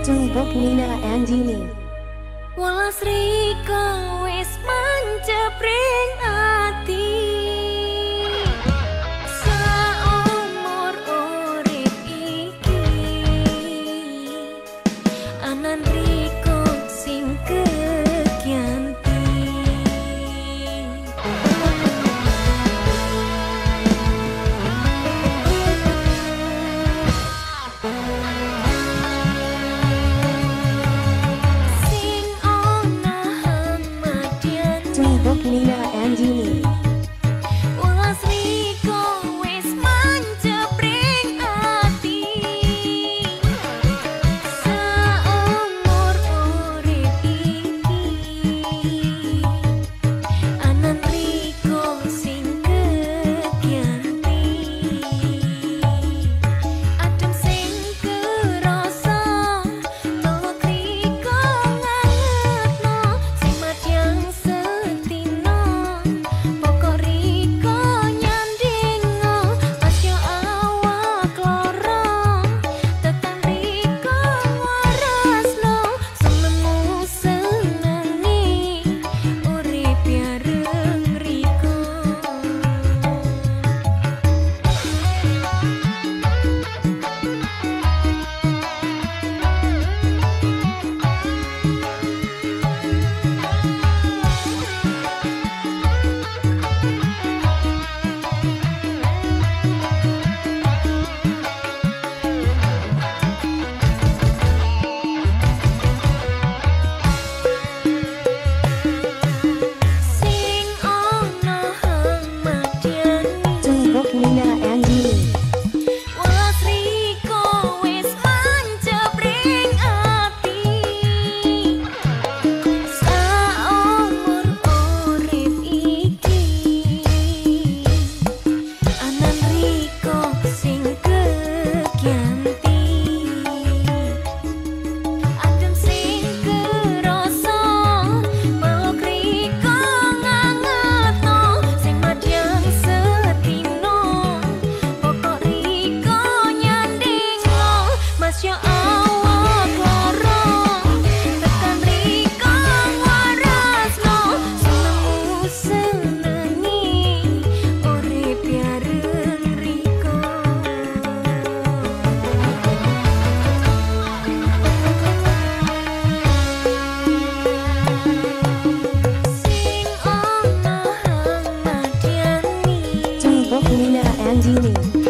Jungbok Nina and Dini Walas Riko wis mencepring ati. Seumur urip iki Anan 你。